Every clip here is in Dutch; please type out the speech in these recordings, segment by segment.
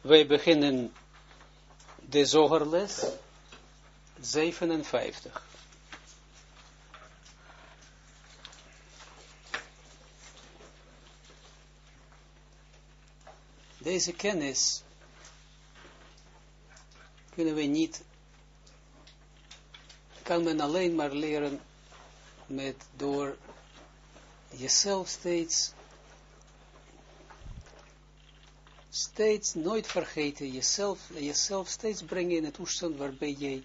Wij beginnen de zogerles 57. Deze kennis kunnen we niet, kan men alleen maar leren met door jezelf steeds steeds nooit vergeten, jezelf, jezelf steeds brengen in het toestand waarbij jij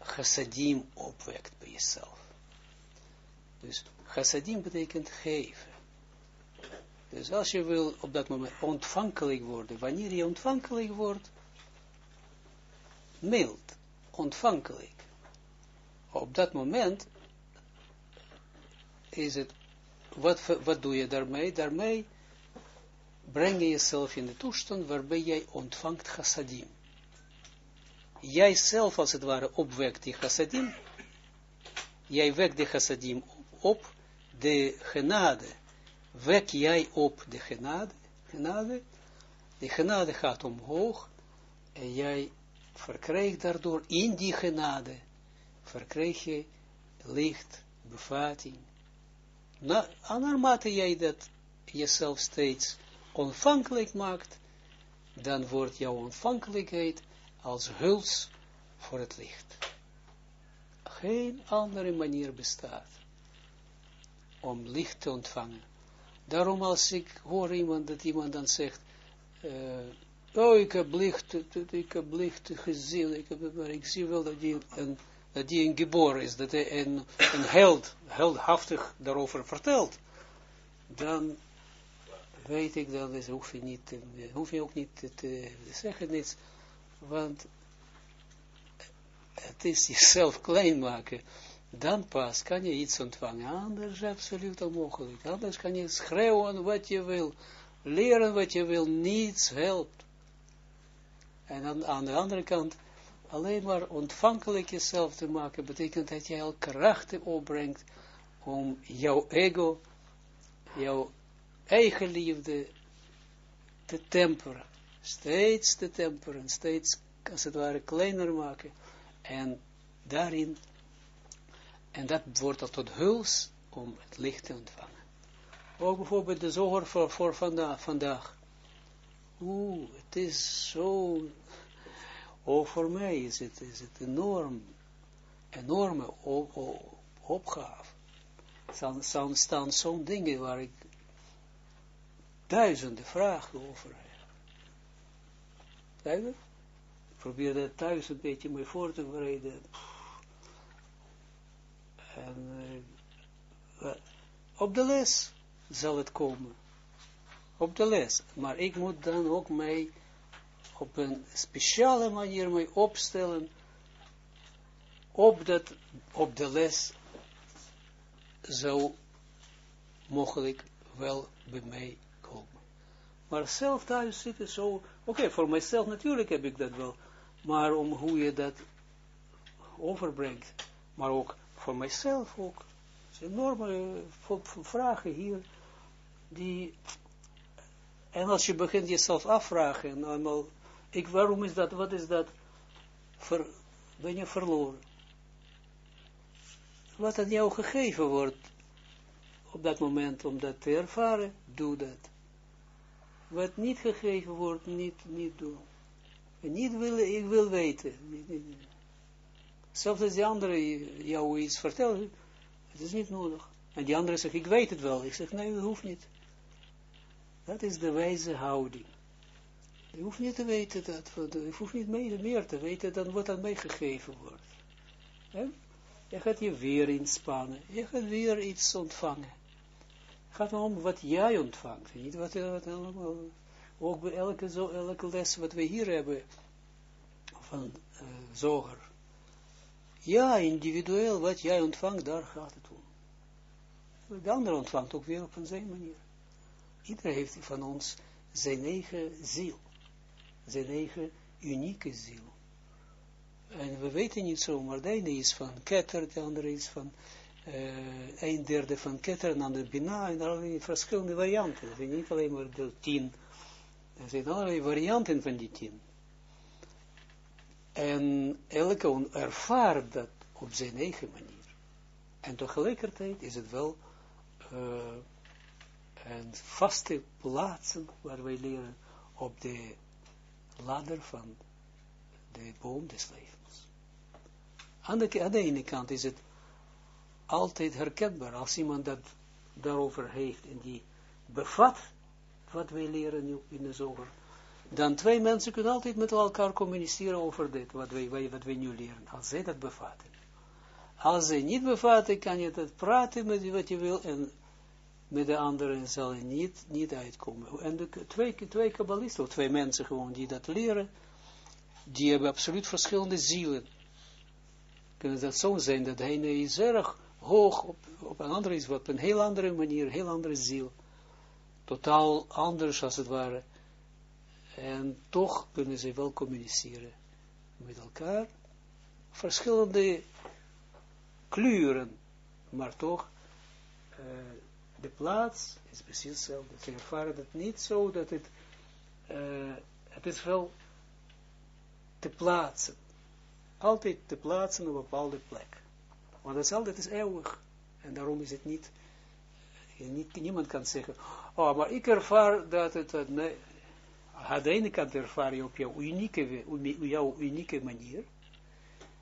chassadim opwekt bij jezelf. Dus chassadim betekent geven. Dus als je wil op dat moment ontvankelijk worden, wanneer je ontvankelijk wordt, mild, ontvankelijk. Op dat moment is het, wat, wat doe je daarmee? Daarmee breng je jezelf in de toestand waarbij jij ontvangt chassadim. Jij zelf als het ware opwekt die chassadim, jij wekt de chassadim op, de genade, wek jij op de genade, genade, de genade gaat omhoog, en jij verkrijgt daardoor in die genade, verkrijg je licht, bevatting. Na, naarmate jij dat jezelf steeds ontvankelijk maakt, dan wordt jouw ontvankelijkheid als huls voor het licht. Geen andere manier bestaat om licht te ontvangen. Daarom als ik hoor iemand, dat iemand dan zegt, uh, oh ik heb licht, ik heb licht gezien, ik, maar ik zie wel dat die een, dat die een geboren is, dat hij een, een held, heldhaftig daarover vertelt, dan weet ik dan, dus hoef je, niet, hoef je ook niet te, te zeggen niets, want het is jezelf klein maken, dan pas kan je iets ontvangen, anders absoluut onmogelijk, anders kan je schreeuwen wat je wil, leren wat je wil, niets helpt. En dan, aan de andere kant, alleen maar ontvankelijk jezelf te maken, betekent dat je al krachten opbrengt om jouw ego, jouw eigen liefde te temperen. Steeds te temperen, steeds als het ware kleiner maken. En daarin, en dat wordt al tot huls om het licht te ontvangen. Ook bijvoorbeeld de zoger voor, voor vandaag. vandaag. Oeh, het is zo, ook voor mij is het, is het enorm, enorme op, op, opgave. Er staan zo'n dingen waar ik duizenden vragen over. Ik probeer dat thuis een beetje mee voor te bereiden. En uh, op de les zal het komen. Op de les. Maar ik moet dan ook mij op een speciale manier mee opstellen op, dat, op de les zo mogelijk wel bij mij maar zelf thuis zitten zo, oké, voor mijzelf natuurlijk heb ik dat wel, maar om hoe je dat overbrengt, maar ook voor mijzelf ook, enorme vragen hier, die, en als je begint jezelf afvragen, eenmaal, ik, waarom is dat, wat is dat, ben je verloren. Wat aan jou gegeven wordt, op dat moment om dat te ervaren, doe dat wat niet gegeven wordt, niet, niet doen. En niet willen, ik wil weten. Zelfs als die andere jou iets vertelt, het is niet nodig. En die andere zegt, ik weet het wel. Ik zeg, nee, dat hoeft niet. Dat is de wijze houding. Je hoeft niet te weten dat, je hoeft niet meer te weten dan wat aan mij gegeven wordt. Je gaat je weer inspannen, je gaat weer iets ontvangen gaat om wat jij ontvangt. Niet wat, wat ook bij elke, zo, elke les wat we hier hebben van uh, zoger. Ja, individueel wat jij ontvangt, daar gaat het om. De ander ontvangt ook weer op zijn manier. Iedereen heeft van ons zijn eigen ziel. Zijn eigen unieke ziel. En we weten niet zo, maar de ene is van Keter, de andere is van uh, een derde van ketter en dan de bina en allerlei verschillende varianten. Dus niet alleen maar de tien Er zijn allerlei varianten van die tien. En elke ervaart dat op zijn eigen manier. En tegelijkertijd is het wel uh, een vaste plaatsen waar wij leren op de ladder van de boom des levens. Aan de ene kant is het altijd herkenbaar als iemand dat daarover heeft en die bevat wat wij leren nu in de zoger, dan twee mensen kunnen altijd met elkaar communiceren over dit, wat wij, wat wij nu leren, als zij dat bevatten. Als zij niet bevatten, kan je dat praten met wat je wil en met de anderen zal je niet, niet uitkomen. En de twee, twee kabbalisten, of twee mensen gewoon die dat leren, die hebben absoluut verschillende zielen. Kunnen dat zo zijn, dat de ene is erg hoog, op, op een andere is op een heel andere manier, heel andere ziel. Totaal anders als het ware. En toch kunnen ze wel communiceren met elkaar. Verschillende kleuren, maar toch, uh, de plaats is precies hetzelfde. Ze ervaren het niet zo dat het, uh, het is wel te plaatsen. Altijd te plaatsen op een bepaalde plek. Want hetzelfde is eeuwig. En daarom is het niet, niet niemand kan zeggen, oh, maar ik ervaar dat het, uh, nee, aan de ene kant ervaar je op jouw unieke, jouw unieke manier,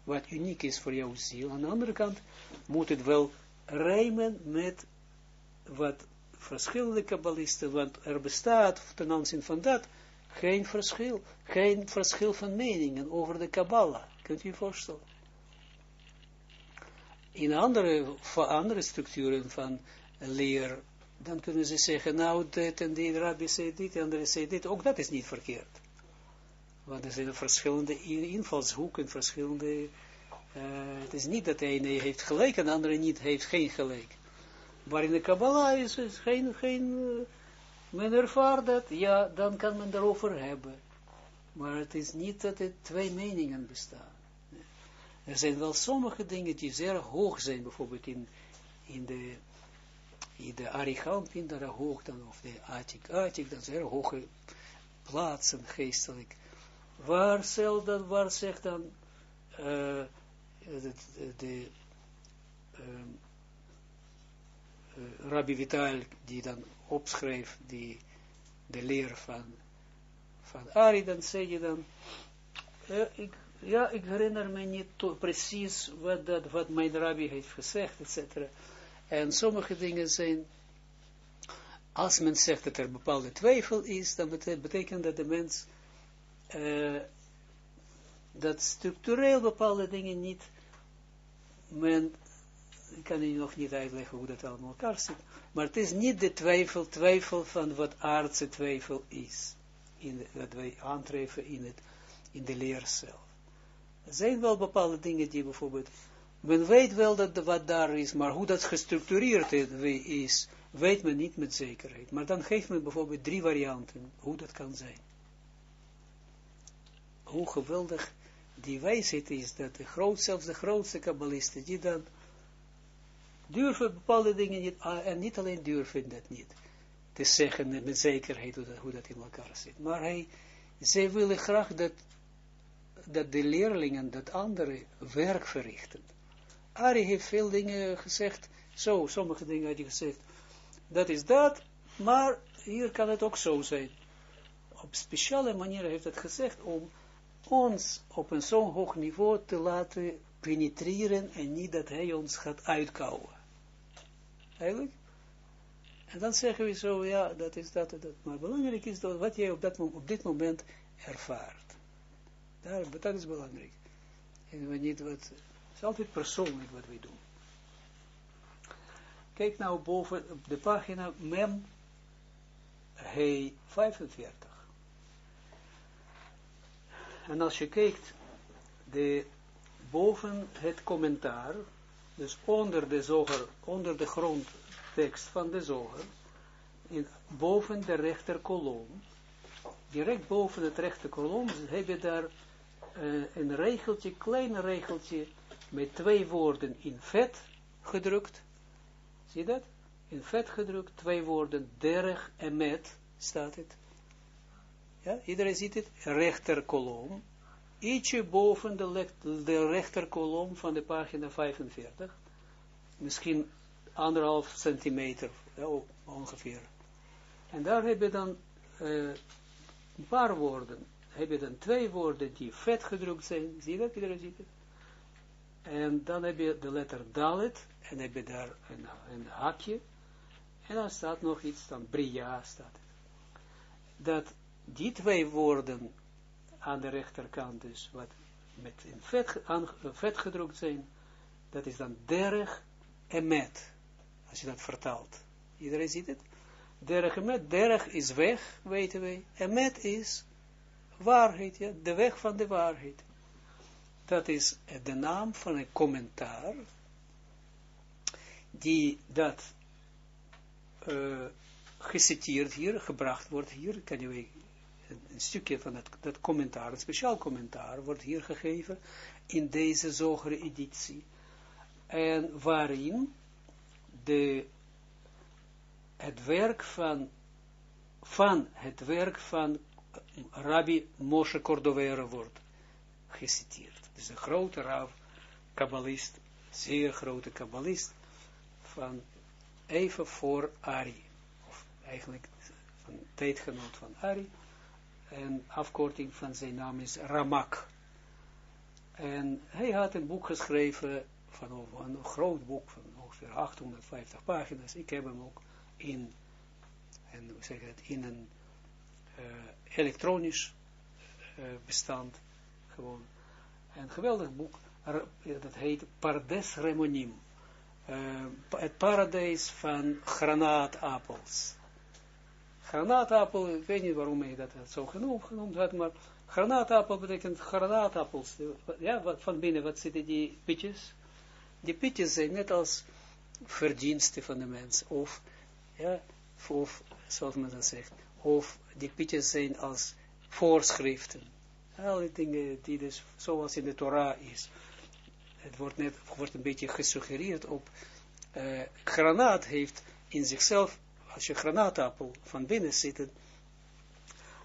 wat uniek is voor jouw ziel. Aan de andere kant moet het wel rijmen met wat verschillende kabbalisten, want er bestaat ten aanzien van dat geen verschil, geen verschil van meningen over de Kabbalah. Kunt u je voorstellen? In andere, andere structuren van leer, dan kunnen ze zeggen, nou, dit en die rabbi zei dit, en andere zei dit, ook dat is niet verkeerd. Want er zijn verschillende invalshoeken, verschillende, uh, het is niet dat de ene heeft gelijk en de andere niet heeft geen gelijk. Maar in de Kabbalah is het geen, geen uh, men ervaart dat, ja, dan kan men daarover hebben. Maar het is niet dat er twee meningen bestaan. Er zijn wel sommige dingen die zeer hoog zijn, bijvoorbeeld in, in de, in de daar hoog dan, of de Atik, Atik, dat zeer hoge plaatsen geestelijk. Waar, zelf waar zegt dan uh, de, de uh, Rabbi Vital, die dan opschreef, die, de leer van, van Ari, dan zei je dan, uh, ik ja, ik herinner me niet precies wat, dat, wat mijn rabbi heeft gezegd, etc. En sommige dingen zijn, als men zegt dat er bepaalde twijfel is, dan betekent dat de mens, uh, dat structureel bepaalde dingen niet, men, ik kan je nog niet uitleggen hoe dat allemaal elkaar zit, maar het is niet de twijfel, twijfel van wat aardse twijfel is, in de, dat wij aantreffen in, het, in de leer zelf. Er zijn wel bepaalde dingen die bijvoorbeeld, men weet wel dat wat daar is, maar hoe dat gestructureerd is, weet men niet met zekerheid. Maar dan geeft men bijvoorbeeld drie varianten, hoe dat kan zijn. Hoe geweldig die wijsheid is, dat de groot, zelfs de grootste kabbalisten, die dan durven bepaalde dingen niet, ah, en niet alleen durven dat niet, te zeggen met zekerheid hoe dat, hoe dat in elkaar zit. Maar hij, zij willen graag dat dat de leerlingen dat andere werk verrichten. Ari heeft veel dingen gezegd, zo, sommige dingen had hij gezegd, dat is dat, maar hier kan het ook zo zijn. Op speciale manier heeft het gezegd om ons op een zo'n hoog niveau te laten penetreren en niet dat hij ons gaat uitkouwen. Eigenlijk? En dan zeggen we zo, ja, dat is dat dat. Maar belangrijk is wat jij op, dat, op dit moment ervaart. Daar, dat is belangrijk. En we niet wat, het is altijd persoonlijk wat we doen. Kijk nou boven op de pagina mem hey 45. En als je kijkt, de, boven het commentaar, dus onder de zoger, onder de grondtekst van de zoger, in, boven de rechter kolom, direct boven het rechter kolom, heb je daar uh, een regeltje, klein regeltje, met twee woorden in vet gedrukt. Zie dat? In vet gedrukt, twee woorden, derg en met, staat het. Ja, iedereen ziet het, rechterkolom, ietsje boven de, de rechterkolom van de pagina 45, misschien anderhalf centimeter, ongeveer. En daar heb je dan uh, een paar woorden, heb je dan twee woorden die vet gedrukt zijn, zie je dat, iedereen ziet het? En dan heb je de letter Dalet, en heb je daar een, een hakje, en dan staat nog iets, dan Bria staat Dat die twee woorden aan de rechterkant dus, wat met in vet, aan, vet gedrukt zijn, dat is dan derg en met, als je dat vertaalt. Iedereen ziet het? Derg en met, derg is weg, weten wij, en met is waarheid, ja, de weg van de waarheid. Dat is de naam van een commentaar, die dat uh, geciteerd hier, gebracht wordt hier, kan je een, stukje van dat, dat commentaar, een speciaal commentaar, wordt hier gegeven in deze zogere editie. En waarin de, het werk van, van het werk van Rabbi Moshe Cordovero wordt geciteerd. Dus een grote raaf, kabbalist, zeer grote kabbalist, van even voor Ari, of eigenlijk van tijdgenoot van Ari, en afkorting van zijn naam is Ramak. En hij had een boek geschreven, van een groot boek van ongeveer 850 pagina's. Ik heb hem ook in, en hoe zeg het, in een uh, elektronisch uh, bestand, gewoon. Een geweldig boek, dat heet Pardes Remonim uh, het paradijs van granaatappels. Granaatappel, ik weet niet waarom ik dat zo genoemd, genoemd had, maar granaatappel betekent granaatappels. Ja, wat, van binnen, wat zitten die pitjes? Die pitjes zijn net als verdiensten van de mens, of, ja, of, zoals men dat zegt, of die pitjes zijn als voorschriften. Alle dingen die dus, zoals in de Torah is het wordt net wordt een beetje gesuggereerd op, uh, granaat heeft in zichzelf, als je granaatappel van binnen zit,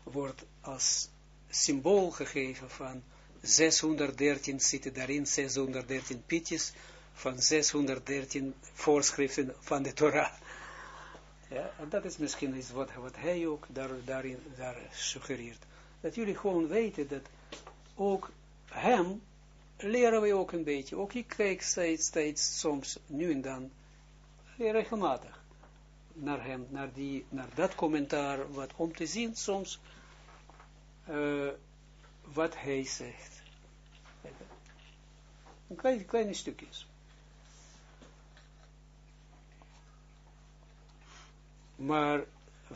wordt als symbool gegeven van 613 zitten daarin, 613 pitjes van 613 voorschriften van de Torah. Ja, en dat is misschien iets wat, wat hij ook daar, daarin daar suggereert. Dat jullie gewoon weten dat ook hem leren we ook een beetje. Ook ik kijk steeds, steeds soms, nu en dan, regelmatig, naar hem, naar, die, naar dat commentaar, wat om te zien soms, uh, wat hij zegt. Een klein, kleine stukjes. Maar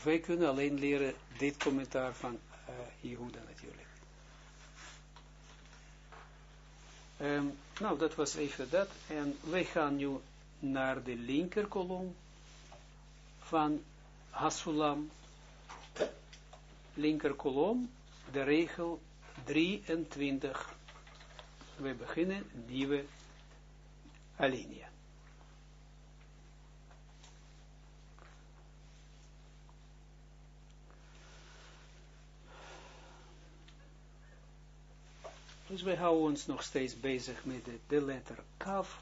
wij kunnen alleen leren dit commentaar van uh, Jehuda natuurlijk. Um, nou, dat was even dat. En wij gaan nu naar de linker kolom van Hasulam. Linker kolom, de regel 23. We beginnen nieuwe alinea. Dus wij houden ons nog steeds bezig met de, letter kaf,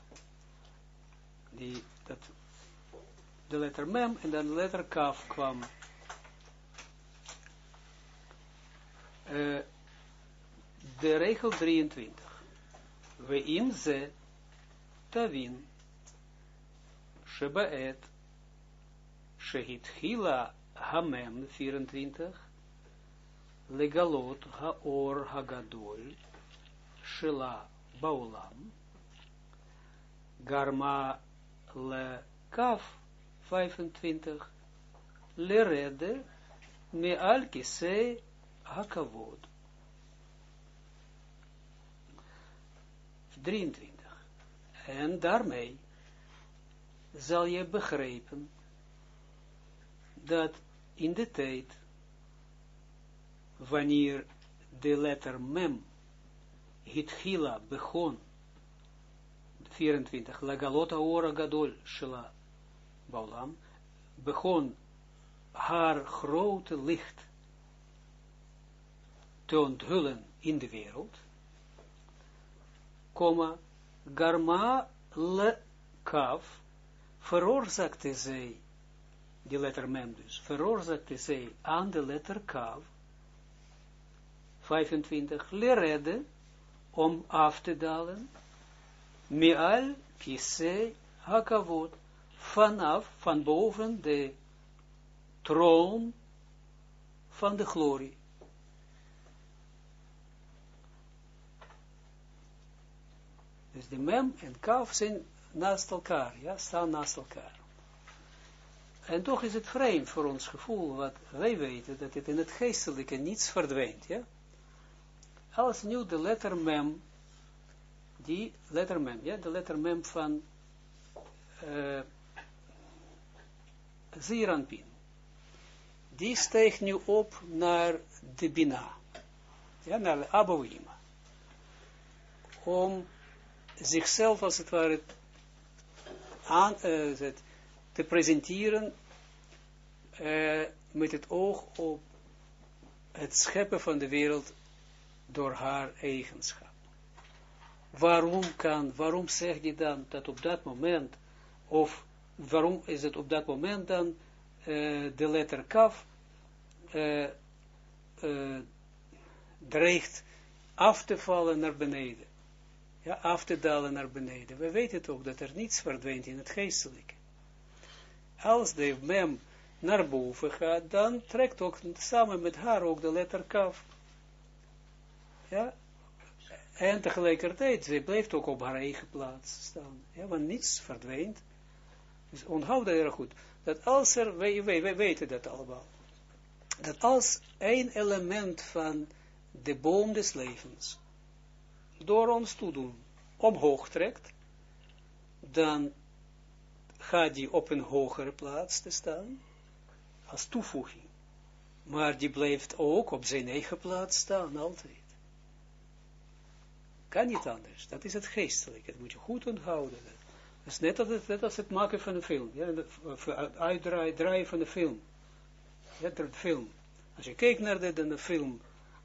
die, dat, de letter mem en dan de letter kaf kwam. Uh, de regel 23. We im ze tavin shebaet shehit hila hamem 24 legalot haor hagadol Shela Baulam, Garma le Kaf 25, Lerede me al kise hakavod. 23. En daarmee zal je begrijpen dat in de tijd, wanneer de letter mem Hitchila begon, 24, Lagalota ora gadol shela baulam, begon haar grote licht te onthullen in de wereld, komma, garma le kaf, veroorzaakte zij, die letter mem dus, veroorzaakte zij aan de letter kaf, 25, lerede, om af te dalen, mial kise hakavot, vanaf, van boven de troon van de glorie. Dus de mem en kaf zijn naast elkaar, ja, staan naast elkaar. En toch is het vreemd voor ons gevoel, wat wij weten, dat het in het geestelijke niets verdwijnt, ja. Als nu de letter mem, die letter mem, ja, de letter mem van uh, Zeranpin, die steekt nu op naar de Bina, ja, naar de Abouima, om zichzelf als het ware aan, uh, te presenteren uh, met het oog op het scheppen van de wereld door haar eigenschap. Waarom kan, waarom zeg je dan dat op dat moment, of waarom is het op dat moment dan uh, de letter kaf uh, uh, dreigt af te vallen naar beneden? Ja, af te dalen naar beneden. We weten toch dat er niets verdwijnt in het geestelijke. Als de mem naar boven gaat, dan trekt ook samen met haar ook de letter kaf. Ja, en tegelijkertijd, zij blijft ook op haar eigen plaats staan. Ja, want niets verdwijnt. Dus onthoud dat heel goed. Dat als er, wij, wij, wij weten dat allemaal. Dat als één element van de boom des levens door ons toedoen omhoog trekt, dan gaat die op een hogere plaats te staan, als toevoeging. Maar die blijft ook op zijn eigen plaats staan, altijd. Kan niet anders. Dat is het geestelijke. Dat moet je goed onthouden. Dat is net als het, net als het maken van een film. Ja, het uitdraaien van de film. Ja, de film. Als je kijkt naar de, de film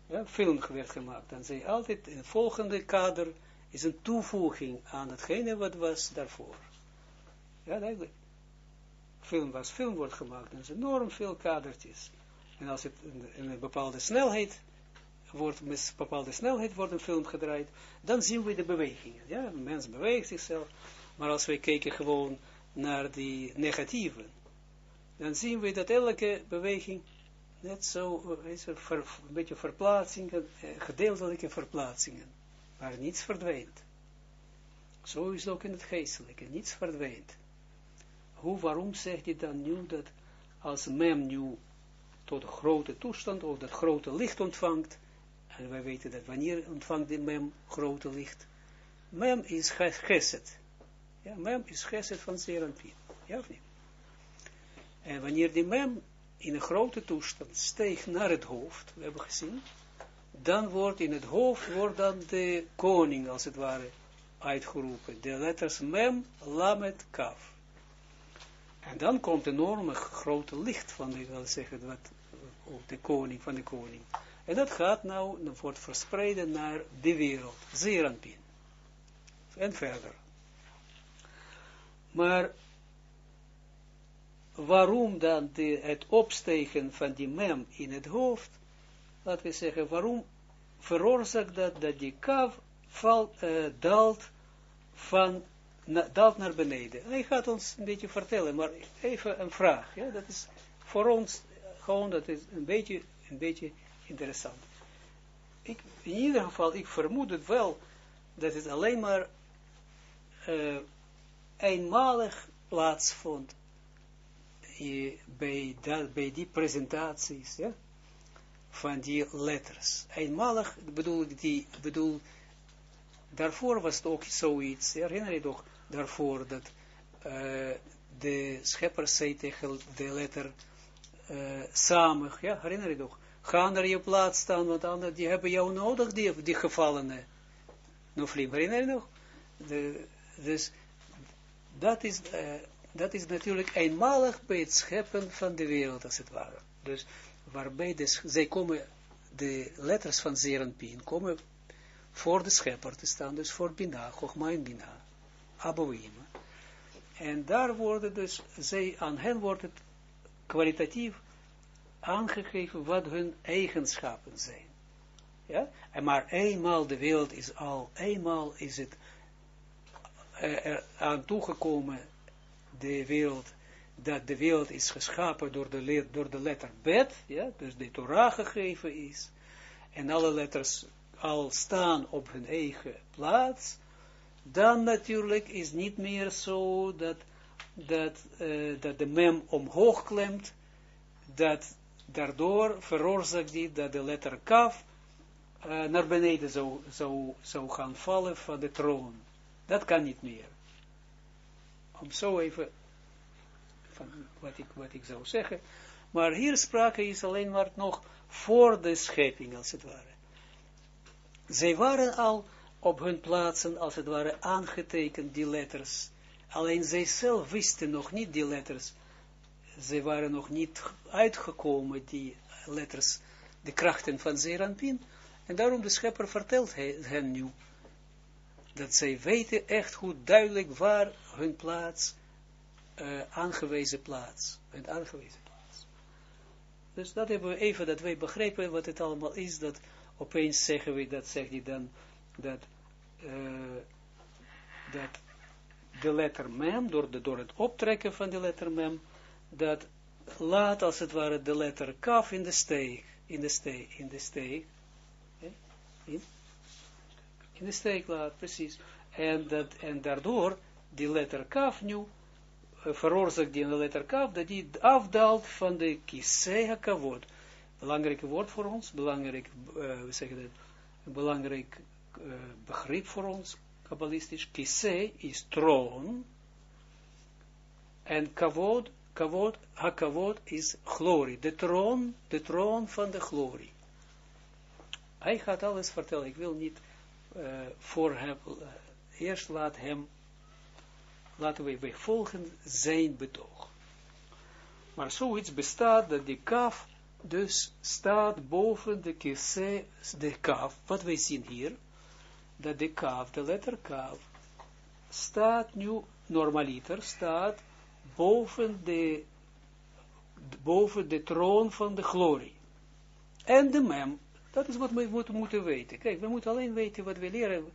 ja, film werd gemaakt, dan zei altijd in het volgende kader is een toevoeging aan hetgene wat was daarvoor. Ja, eigenlijk. Film was film wordt gemaakt, dan is enorm veel kadertjes. En als het in, een bepaalde snelheid wordt, met bepaalde snelheid wordt een film gedraaid, dan zien we de bewegingen. Ja, een mens beweegt zichzelf. Maar als we kijken gewoon naar die negatieve, dan zien we dat elke beweging net zo, is er ver, een beetje verplaatsingen, eh, gedeeltelijke verplaatsingen, maar niets verdwijnt. Zo is het ook in het geestelijke, niets verdwijnt. Hoe, waarom zegt hij dan nu dat als mem nu tot grote toestand, of dat grote licht ontvangt, en wij weten dat wanneer ontvangt die mem grote licht, mem is geset. Ja, mem is geset van Serampin. Ja of niet? En wanneer die mem in een grote toestand steeg naar het hoofd, we hebben gezien, dan wordt in het hoofd, wordt dan de koning, als het ware, uitgeroepen. De letters mem, lamet, kaf. En dan komt een enorme grote licht van, ik wil zeggen, wat, de koning, van de koning. En dat gaat nou, dat wordt verspreid naar de wereld, Zeranpin. En verder. Maar waarom dan het opstegen van die mem in het hoofd, laten we zeggen, waarom veroorzaakt dat, dat die kav valt, uh, daalt, van, daalt naar beneden. Hij gaat ons een beetje vertellen, maar even een vraag, ja, dat is voor ons gewoon, dat is een beetje, een beetje interessant. In ieder geval, ik vermoed het wel, dat het alleen maar uh, eenmalig plaatsvond bij, dat, bij die presentaties, ja, van die letters. Eenmalig bedoel ik die, bedoel, daarvoor was het ook zoiets, herinner je toch, daarvoor dat uh, de schepper zei tegen de letter uh, samen, ja, herinner je toch, ga naar je plaats staan, want anderen die hebben jou nodig, die, die gevallenen. Noflim, herinner je nog? De, dus dat is, uh, dat is natuurlijk eenmalig bij het scheppen van de wereld, als het ware. Dus waarbij dus, zij komen de letters van Zerenpien komen voor de schepper te staan, dus voor Bina, Chogma Bina, Abouima. En daar worden dus, zij, aan hen wordt het kwalitatief aangegeven wat hun eigenschappen zijn. Ja? En maar eenmaal de wereld is al, eenmaal is het uh, er aan toegekomen, de wereld, dat de wereld is geschapen door de, door de letter Bet, ja? dus de Torah gegeven is, en alle letters al staan op hun eigen plaats, dan natuurlijk is niet meer zo dat, dat, uh, dat de mem omhoog klemt, dat daardoor veroorzaakt die dat de letter kaf uh, naar beneden zou, zou, zou gaan vallen van de troon. Dat kan niet meer. Om zo even, van wat ik, wat ik zou zeggen. Maar hier sprake is alleen maar nog voor de schepping, als het ware. Zij waren al op hun plaatsen, als het ware, aangetekend, die letters. Alleen zij zelf wisten nog niet die letters. Zij waren nog niet uitgekomen, die letters, de krachten van Zeranpin. En daarom de schepper vertelt hen nu, dat zij weten echt goed duidelijk waar hun plaats, uh, aangewezen plaats, hun aangewezen plaats. Dus dat hebben we even, dat wij begrepen wat het allemaal is, dat opeens zeggen we, dat zegt hij dan, dat, uh, dat de letter mem, door, de, door het optrekken van de letter mem, dat laat als het ware de letter kaf in de steek, in de steek, in de steek, in, in de steek laat, precies. En, dat, en daardoor, die letter kaf nu, uh, veroorzaakt die letter kaf, dat die afdaalt van de kisei kavod belangrijk woord voor ons, belangrijk, uh, we zeggen dat, belangrijk uh, begrip voor ons, kabbalistisch. Kise is troon, en kavod, kavod, hakavod is glorie, de troon, de troon van de glorie. Hij gaat alles vertellen, ik wil niet uh, voor hem, eerst laat hem, laten we volgen zijn betoog. Maar zoiets bestaat dat die kaf dus staat boven de kisse, de kaf, wat wij zien hier, dat de kaf, de letter kaf, staat nu, normaliter, staat boven de, boven de troon van de glorie. En de mem, dat is wat we moeten, moeten weten. Kijk, we moeten alleen weten wat we leren,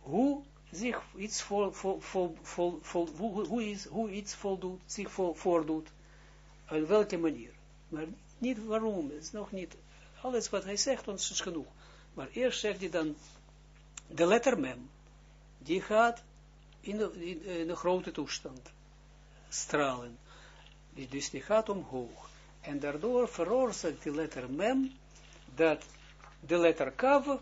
hoe zich iets vol, vol, vol, vol, vol hoe, hoe, is, hoe iets voldoet, zich vol, voordoet, op welke manier. Maar niet waarom, het is nog niet, alles wat hij zegt ons is genoeg. Maar eerst zegt hij dan, de letter mem, die gaat in de grote toestand stralen. Die, dus die gaat omhoog. En daardoor veroorzaakt die letter mem, dat de letter kav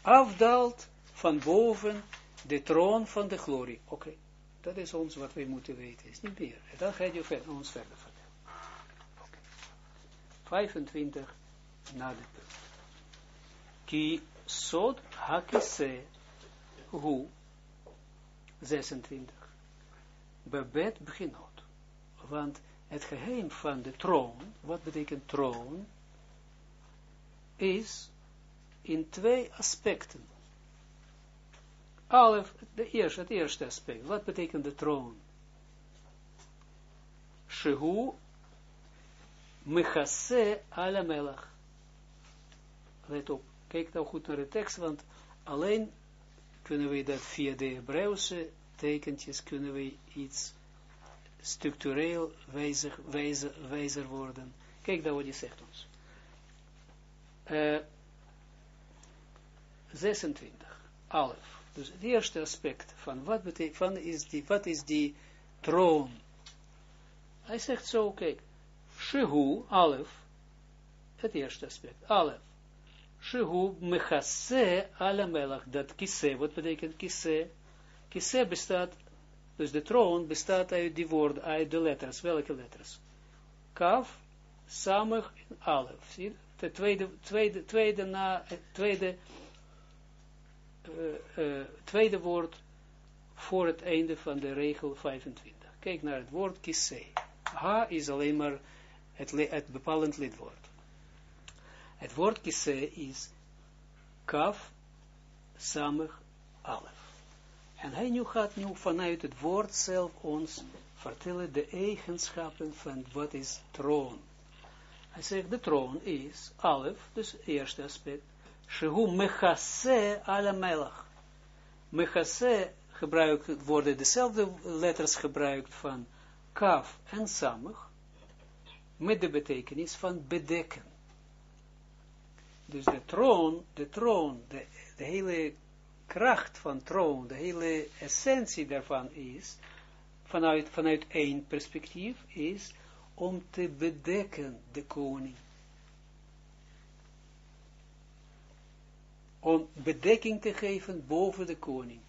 afdaalt van boven de troon van de glorie. Oké, dat is ons wat wij moeten weten, is niet meer. En dan ga je ons verder 25 na de punt. Ki sod hakise hu 26. Bebet beginot. Want het geheim van de troon, wat betekent troon, is in twee aspecten. Alef, de eerste, het eerste aspect. Wat betekent de troon? Shehu Mechase ala melach. Let op, kijk nou goed naar de tekst, want alleen kunnen we dat via de Hebreeuwse tekentjes, kunnen we iets structureel wijzer, wijzer, wijzer worden. Kijk nou wat hij zegt ons. Uh, 26, alef. Dus het eerste aspect van wat betekent, van is die, wat is die troon? Hij zegt zo, kijk, Shehu, Alef, het eerste aspect, Alef. Shehu mechase ala dat kisse, wat betekent kisse? Kisse bestaat, dus de troon bestaat uit die woorden, uit de letters, welke letters? Kaf, samig en alef, zie Het tweede, tweede, tweede, na, tweede, uh, tweede woord voor het einde van de regel 25. Kijk naar het woord kisse. Ha is alleen maar het, het bepalend lidwoord. Het woord kise is kaf, samig, alef. En hij nu gaat nu vanuit het woord zelf ons vertellen de eigenschappen van wat is troon. Hij zegt, de troon is, alef, dus eerste aspect, shehu mechase ala melach. Mechase gebruikt, worden dezelfde letters gebruikt van kaf en samig, met de betekenis van bedekken. Dus de troon, de troon, de hele kracht van troon, de hele essentie daarvan is, vanuit, vanuit één perspectief, is om te bedekken de koning. Om bedekking te geven boven de koning.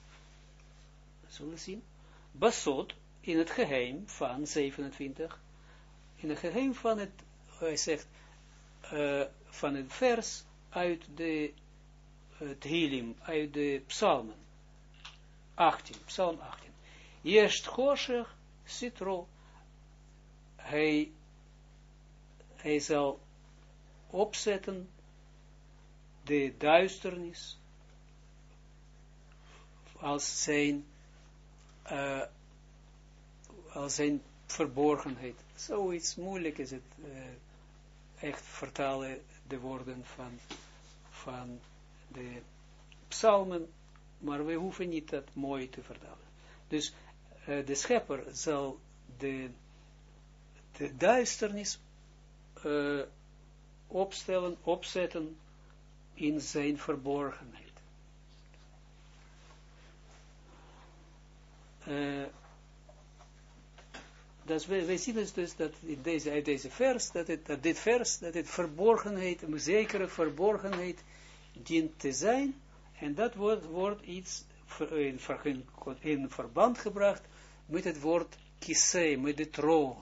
Zullen we zien? Basot, in het geheim van 27, in het geheim van het, hij zegt, uh, van het vers uit de het Hilim, uit de psalmen. 18, psalm 18. Eerst Hoshech, Citro, hij, hij zal opzetten de duisternis als zijn, uh, als zijn verborgenheid. Zoiets moeilijk is het, uh, echt vertalen de woorden van, van de psalmen, maar we hoeven niet dat mooi te vertalen. Dus uh, de schepper zal de, de duisternis uh, opstellen, opzetten in zijn verborgenheid. Uh, dus wij, wij zien dus, dat in deze, uit deze vers, dat, het, dat dit vers, dat het verborgenheid, een zekere verborgenheid dient te zijn, en dat wordt, wordt iets in, verband gebracht met het woord kisei, met de troon.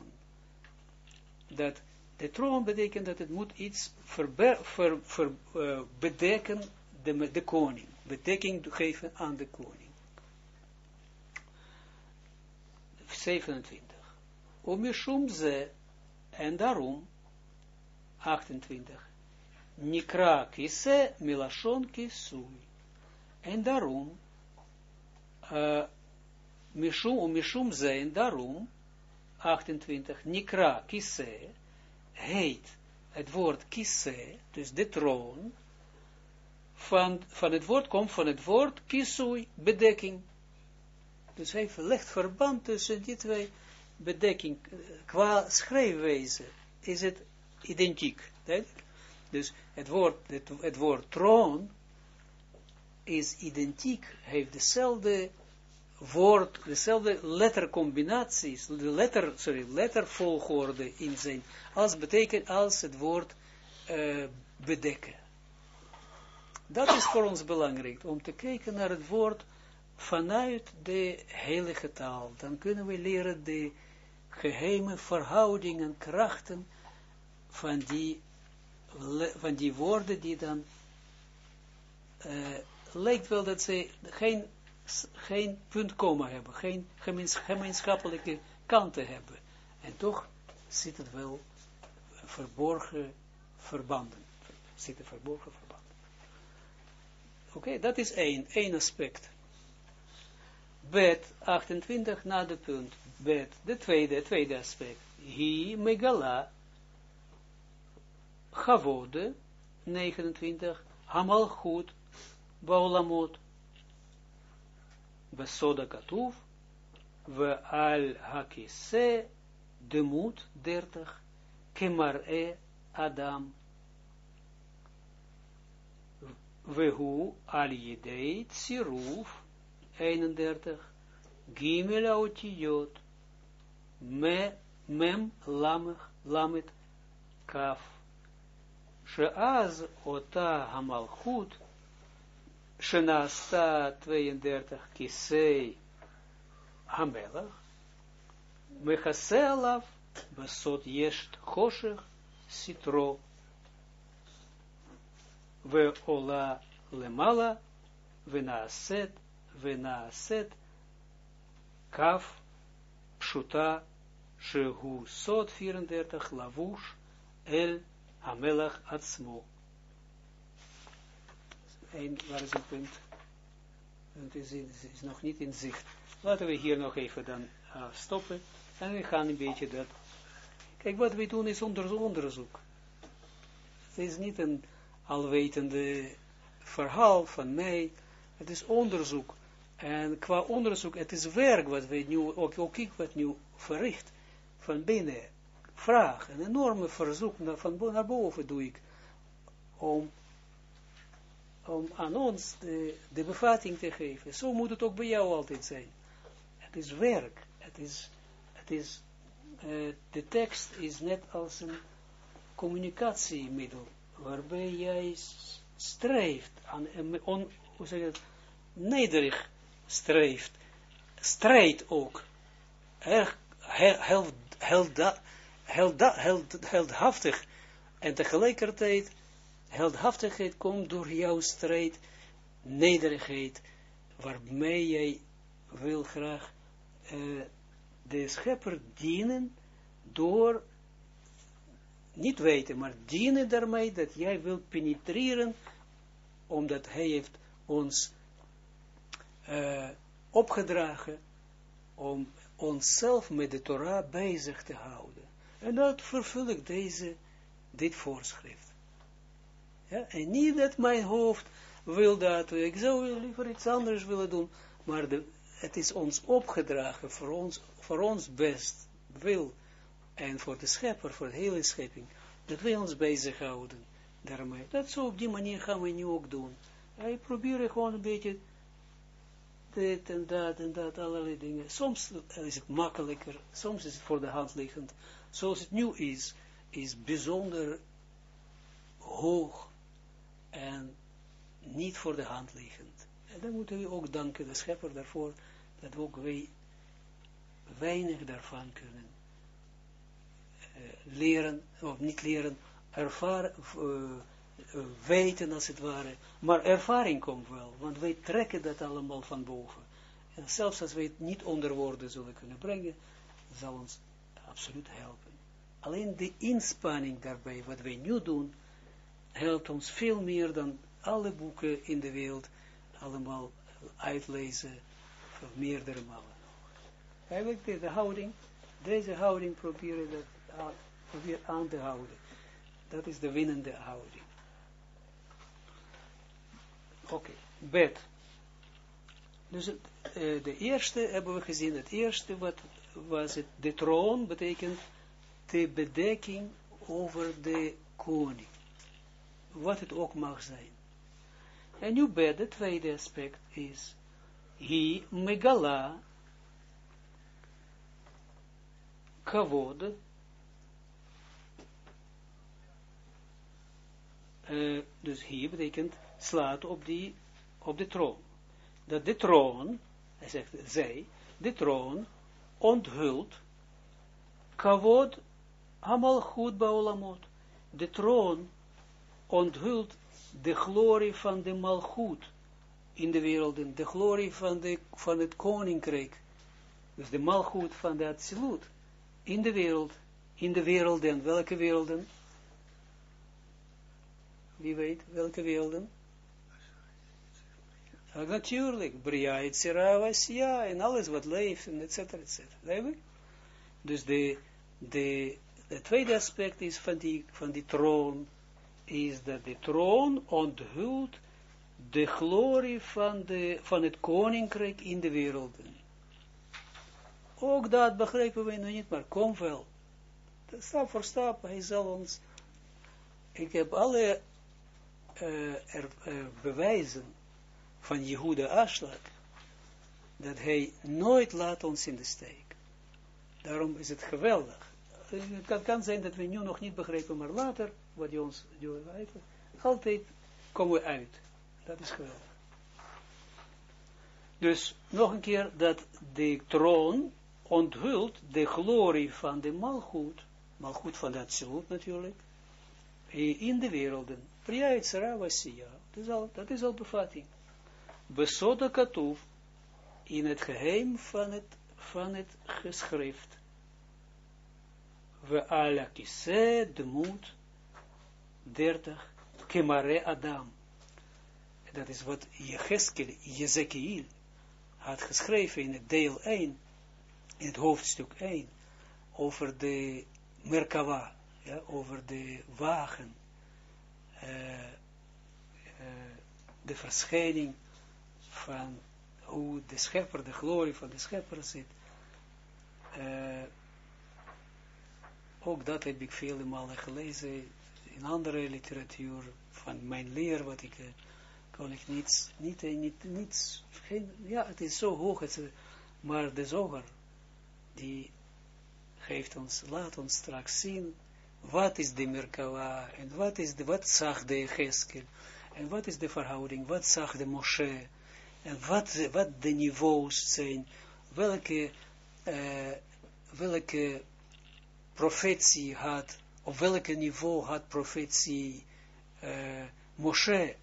Dat de troon betekent dat het moet iets verber, ver, uh, bedekken de, koning, bedekking geven aan de koning. 27. Om ze, en daarom, 28. Nikra kise milashon kisui. En daarom, uh, mishum, mishum zijn, daarom, 28, Nikra kise, heet het woord kise, dus de troon, van, van het woord komt van het woord kisui, bedekking. Dus hij legt verband tussen die twee bedekking. Qua schrijfwijze is het identiek. Duidelijk? Dus het woord, het, woord troon is identiek, heeft dezelfde woord, dezelfde lettercombinaties, de letter, sorry, lettervolgorde in zijn, als betekent, als het woord uh, bedekken. Dat is voor ons belangrijk, om te kijken naar het woord vanuit de heilige taal. Dan kunnen we leren de geheime verhoudingen, krachten van die van die woorden die dan uh, lijkt wel dat ze geen, geen punt hebben, geen gemeenschappelijke kanten hebben. En toch zit het wel verborgen verbanden. Zitten verborgen verbanden. Oké, dat is één, één aspect. Bet 28 na de punt. Bet, de tweede, tweede aspect. Hi megala Chavode, 29, Hamalchut, Baulamot, Besoda Katuf, We al Hakise, Demut, 30, Kemar'e Adam, Vehu al Yidei Tsiruf, 31, Gimel Aotiyot, Me, Mem, Lamech, Lamet, Kaf, Sheaz ota hamalchut, Shenasta 32 kisei hamelach, Mechaselav besot yesht choshech sitro, ve ola lemala, venaaset, venaaset, kaf, pshuta, shehu sot 34 lavush, el Hamelach Atzmo. een, waar is het punt? Het is, is, nog niet in zicht. Laten we hier nog even dan uh, stoppen. En we gaan een beetje dat... Kijk, wat we doen is onderzoek. Het is niet een alwetende verhaal van mij. Het is onderzoek. En qua onderzoek, het is werk wat we nu, ook, ook ik wat nu verricht, van binnen. Vraag, een enorme verzoek naar, van naar boven doe ik, om, om aan ons de, de bevatting te geven. Zo moet het ook bij jou altijd zijn. Het is werk. Het is, het is, uh, de tekst is net als een communicatiemiddel, waarbij jij streeft aan, on, hoe zeg je nederig streeft, strijd ook, erg held, held, held, heldhaftig, en tegelijkertijd, heldhaftigheid komt door jouw strijd, nederigheid, waarmee jij wil graag uh, de schepper dienen, door, niet weten, maar dienen daarmee, dat jij wilt penetreren, omdat hij heeft ons uh, opgedragen om onszelf met de Torah bezig te houden. En dat vervul ik deze, dit voorschrift. Ja, en niet dat mijn hoofd wil dat, ik zou liever iets anders willen doen, maar het is ons opgedragen voor ons, voor ons best wil, en voor de schepper, voor de hele schepping, dat wij ons bezighouden daarmee. Dat zo op die manier gaan we nu ook doen. Ik probeer gewoon een beetje dit en dat en dat, allerlei dingen. Soms is het makkelijker, soms is het voor de hand liggend. Zoals het nu is, is bijzonder hoog en niet voor de hand liggend. En dan moeten we ook danken de schepper daarvoor, dat ook wij weinig daarvan kunnen uh, leren, of niet leren, ervaren, uh, uh, weten als het ware, maar ervaring komt wel, want wij trekken dat allemaal van boven. En zelfs als wij het niet onder woorden zullen kunnen brengen, zal ons absoluut helpen. Alleen de inspanning daarbij, wat wij nu doen, helpt ons veel meer dan alle boeken in de wereld allemaal uitlezen, voor meerdere malen. Eigenlijk de, de houding, deze houding proberen dat, aan te houden. Dat is de winnende houding. Oké, bed. Dus uh, de eerste hebben we gezien, het eerste wat was het, de troon betekent de bedekking over de koning. Wat het ook mag zijn. En nu bed, het tweede aspect is, hi megala kavod, uh, dus hier betekent slaat op, die, op de troon. Dat de troon, hij zegt, zij, de troon onthult, kavod, goed baolamot. De troon onthult de glorie van de malgoed in de werelden, de glorie van, de, van het koninkrijk, dus de malgoed van de absolute, in de wereld, in de werelden, welke werelden? Wie weet, welke werelden? Ja, natuurlijk, Bria, Itzira, ja, en alles wat leeft, en et cetera, et cetera. Dus de, de, de tweede aspect is van die, van die troon, is dat de troon onthult de glorie van, de, van het koninkrijk in de werelden. Ook dat begrijpen we nog niet, maar kom wel. Stap voor stap, hij zal ons... Ik heb alle uh, uh, bewijzen van Jehuda Ashlag, dat hij nooit laat ons in de steek. Daarom is het geweldig. Het kan, zijn dat we nu nog niet begrijpen, maar later, wat je ons altijd komen we uit. Dat is geweldig. Dus nog een keer dat de troon onthult de glorie van de malgoed, malgoed van dat absolute natuurlijk, in de werelden. Priya Yitzhara. Dat is al, dat is al bevatting. Besoda Katuf, in het geheim van het, van het geschrift. We ala kise de moed 30, kemare Adam. dat is wat Jecheskel, Jezekiel, had geschreven in het deel 1, in het hoofdstuk 1, over de Merkava, ja, over de wagen, uh, uh, de verschijning van hoe de schepper, de glorie van de schepper zit. Uh, ook dat heb ik vele malen gelezen in andere literatuur van mijn leer, wat ik, uh, kon ik niets, niet, niet, niets, geen, ja, het is zo hoog, het, maar de zoger, die geeft ons, laat ons straks zien, wat is de Merkava, en wat is de, wat zag de Geskel, en wat is de verhouding, wat zag de Moshe, en wat, wat de niveaus zijn, welke, uh, welke profetie had, op welke niveau had profetie uh, Moshe,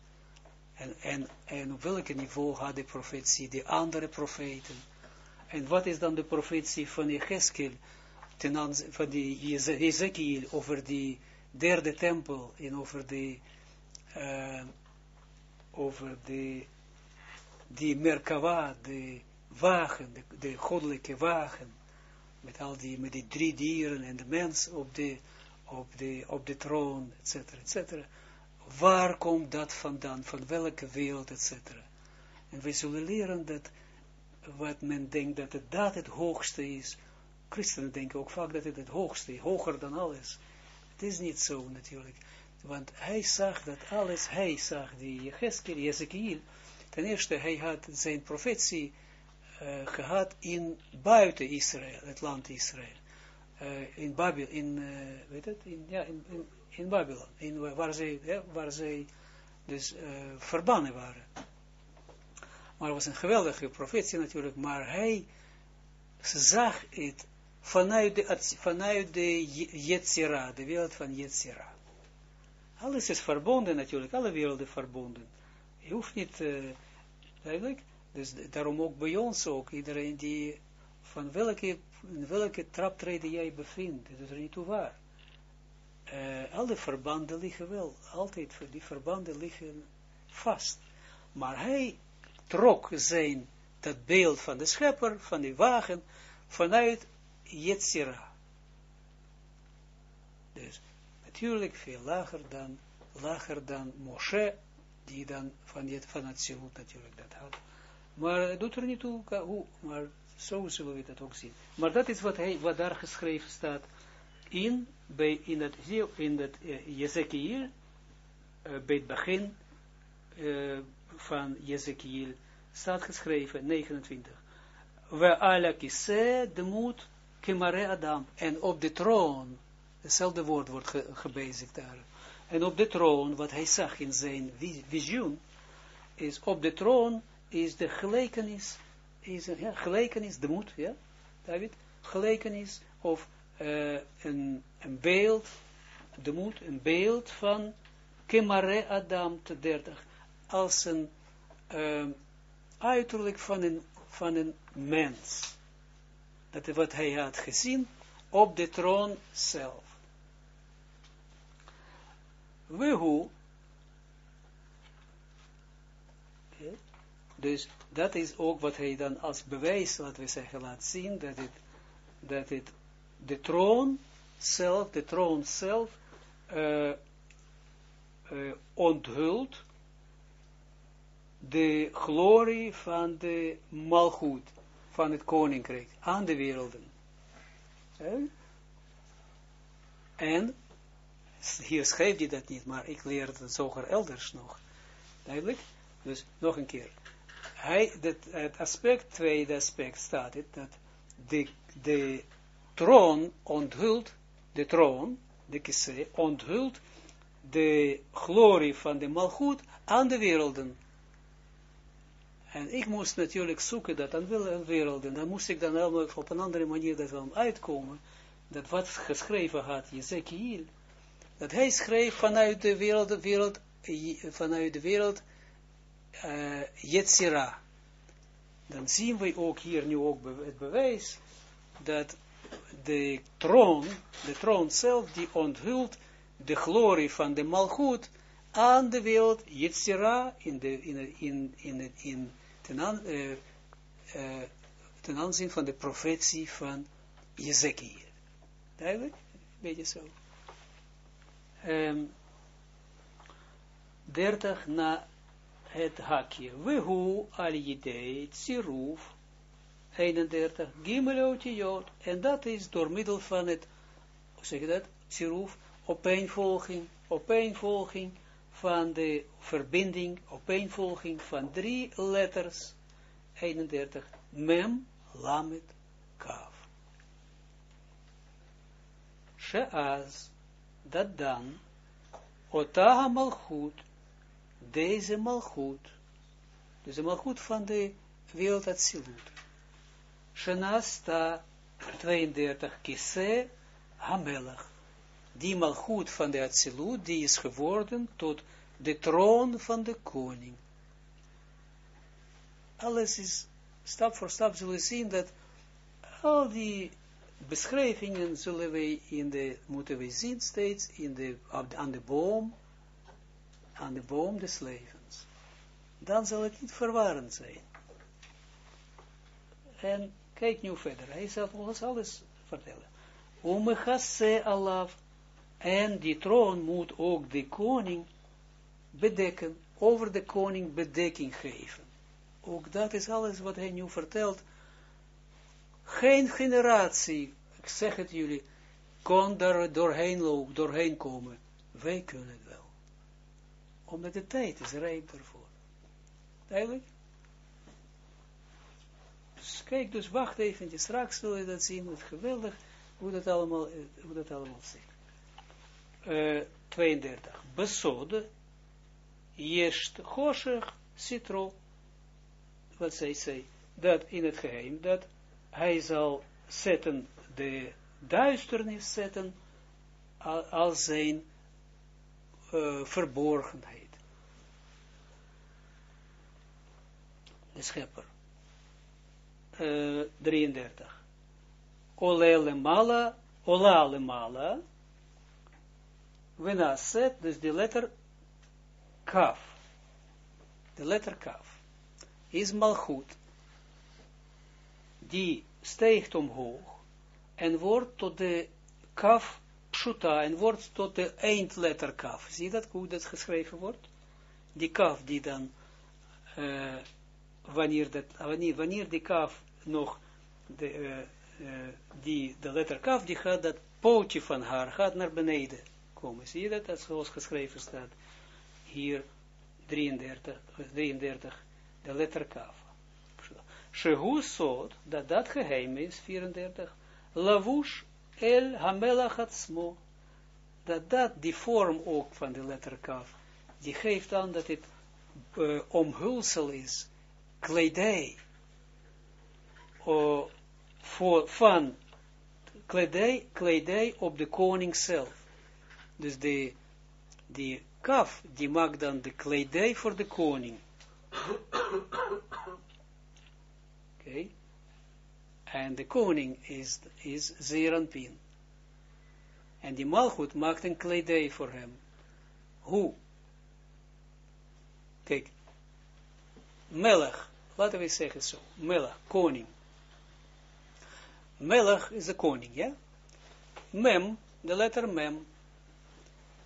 en, en, en op welke niveau had de profetie de andere profeten, en wat is dan de profetie van Ezekiel, van die Ezekiel over die derde tempel, en over de, uh, over de die Merkava, de wagen, de, de goddelijke wagen, met al die, met die drie dieren en de mens op de, op de, op de troon, etc.. Waar komt dat vandaan, van welke wereld, etc. En we zullen leren dat, wat men denkt dat het dat het hoogste is, christenen denken ook vaak dat het het hoogste is, hoger dan alles. Het is niet zo natuurlijk, want hij zag dat alles, hij zag die Jezekiel, Ten eerste, hij had zijn profetie uh, gehad in buiten Israël, het land Israël. Uh, in Babylon, in, uh, weet het, in, ja, in, in, Babylon, in, waar, zij, ja, waar zij dus verbannen waren. Maar het was een geweldige profetie natuurlijk, maar hij zag het vanuit de, vanuit de Yetzira, wereld van Yetzira. Alles is verbonden natuurlijk, alle werelden verbonden. Je hoeft niet, dus daarom ook bij ons ook, iedereen die, van welke, in welke traptreden jij bevindt, dat is er niet toe waar. Uh, alle verbanden liggen wel, altijd, die verbanden liggen vast. Maar hij trok zijn, dat beeld van de schepper, van die wagen, vanuit Yetzira. Dus natuurlijk veel lager dan, lager dan Moshe, die dan van, het, van het natuurlijk dat had. Maar het doet er niet toe hoe, maar zo zullen we dat ook zien. Maar dat is wat, hij, wat daar geschreven staat in, bij, in het, in het uh, Jezekiel, uh, bij het begin uh, van Jezekiel, staat geschreven, 29. We ala kise de moed kemare Adam. En op de troon, hetzelfde woord wordt ge, gebezigd daar en op de troon, wat hij zag in zijn visioen, is op de troon is de gelijkenis, is ja, gelijkenis, de moed, ja, David, gelijkenis of uh, een, een beeld, de moed, een beeld van Kemare Adam te 30, als een uh, uiterlijk van een, van een mens. Dat is wat hij had gezien op de troon zelf. Wehu. Okay. Dus dat is ook wat hij dan als bewijs, laten we zeggen, laat zien, dat het, dat het de troon zelf, de troon zelf, uh, uh, onthult de glorie van de malgoed, van het koninkrijk, aan de werelden. En hier schrijft hij dat niet, maar ik leer het zoger elders nog. Duidelijk? Dus nog een keer. Hij, dat, het aspect, tweede aspect staat het, dat de, de troon onthult, de troon, de kisse, onthult de glorie van de malgoed aan de werelden. En ik moest natuurlijk zoeken dat aan de werelden, dan moest ik dan op een andere manier dat uitkomen, dat wat geschreven had Jezekiel, dat hij schreef vanuit de wereld, wereld vanuit de wereld uh, Yetzira. Dan zien we ook hier nu ook het bewijs dat de troon, de troon zelf, die onthult de glorie van de malgoed aan de wereld, Yitzira, in, de, in, in, in, in, ten, aan, uh, uh, ten aanzien van de profetie van Jezekiel. Duidelijk? Beetje zo. Um, 30 na het hakje. Wehu al jidei tsiruf 31 gimel en dat is door middel van het, hoe zeg je dat, tsiruf, opeenvolging, opeenvolging van de verbinding, opeenvolging van drie letters, 31, mem, lamet, kaf. Sheaz, dat dan, otaha malchut, deze malchut, deze malchut van de wereld Atsilut. Shenasta 32 kise hamelach. Die malchut van de Atsilut, die is geworden tot de troon van de koning. Alles is, stap voor stap zullen zien dat al die beschrijvingen zullen wij in de, moeten we zien steeds in de, aan de boom, aan de boom des levens. Dan zal het niet verwarrend zijn. En kijk nu verder, hij zal ons alles vertellen. Omechasse alaf, en die troon moet ook de koning bedekken, over de koning bedekking geven. Ook dat is alles wat hij nu vertelt. Geen generatie, ik zeg het jullie, kon daar doorheen, doorheen komen. Wij kunnen het wel. Omdat de tijd is rijp daarvoor. Duidelijk? Dus kijk, dus wacht even, straks zul je dat zien, het geweldig, hoe dat allemaal, hoe dat allemaal zit. Uh, 32. Besode, Jesht Citro, wat zij zei, dat in het geheim, dat hij zal zetten, de duisternis zetten, als zijn uh, verborgenheid. De schepper. Uh, 33. Ole mala, ola mala, set, dus de letter kaf, de letter kaf, is malchut, die steekt omhoog en wordt tot de kaf pshuta en wordt tot de eindletter kaf. Zie je dat, hoe dat geschreven wordt? Die kaf die dan, uh, wanneer, dat, wanneer, wanneer die kaf nog, de, uh, uh, die, de letter kaf, die gaat, dat pootje van haar gaat naar beneden komen. Zie je dat, dat zoals geschreven staat hier 33, 33 de letter kaf. Shehu dat dat geheim is, 34, lavush el hamelach atzmo, dat dat die vorm ook van de letter kaf, die geeft aan dat het uh, omhulsel is, kledij, uh, van kledij, kledij op de koning zelf. Dus de, die kaf, die maakt dan de kledij voor de koning. Okay. En de koning is, is Zeranpin. En die malgoed maakt een kledij voor hem. Hoe? Kijk. Melech. Laten we zeggen zo. Melech, koning. Melech is de koning, ja? Mem, de letter mem